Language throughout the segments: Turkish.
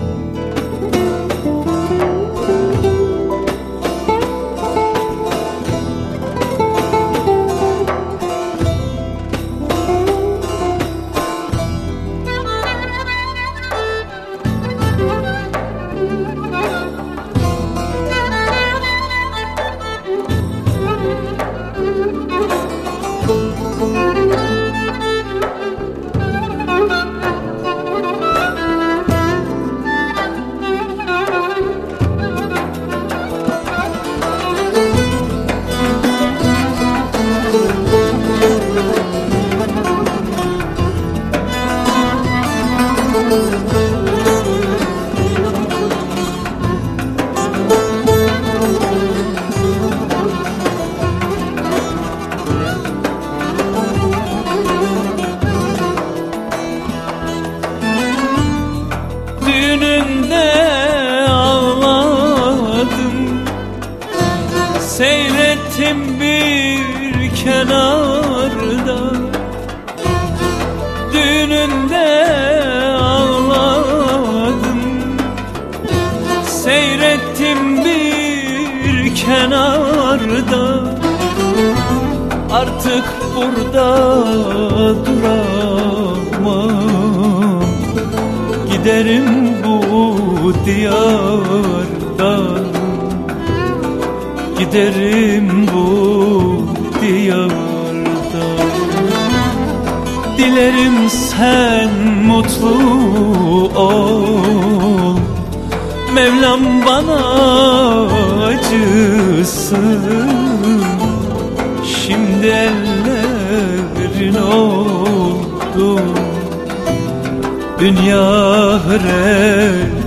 Lord. Seyrettim bir kenarda. Düğününde ağladım. Seyrettim bir kenarda. Artık burada duramam. Giderim bu diyardan. Giderim bu diyarda Dilerim sen mutlu ol. Mevlam bana acısın. Şimdi ellerin oldu. Dünya hret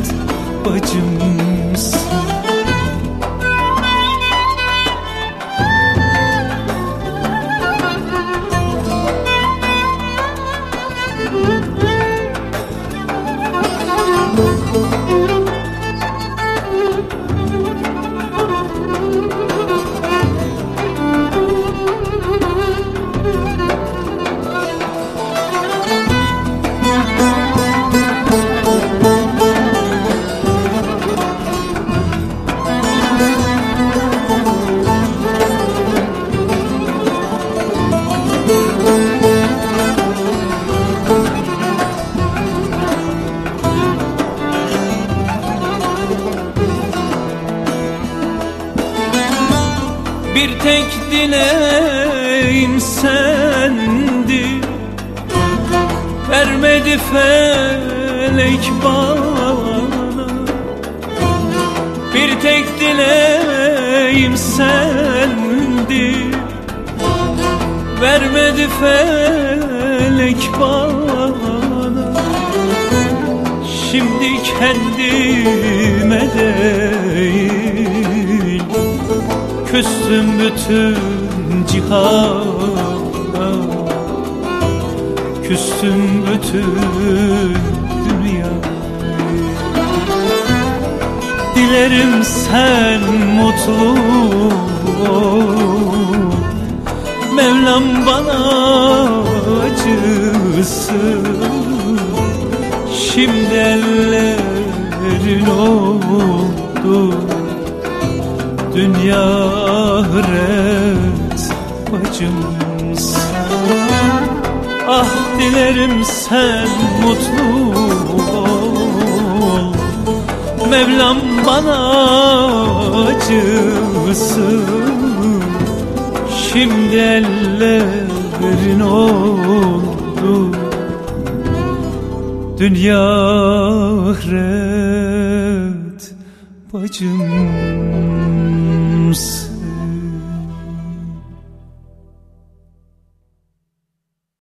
Bir tek dileğim sendi. Vermedi felek bana. Bir tek dileğim sendi. Vermedi felek bana. Şimdi kendime Küstüm bütün cihana Küstüm bütün dünya Dilerim sen mutlu ol. Mevlam bana acısın. Şimdi ellerin oldu Dünya hret bacımsın Ah dilerim sen mutlu ol. Mevlam bana acısın Şimdi ellerin oldu. Dünya hret films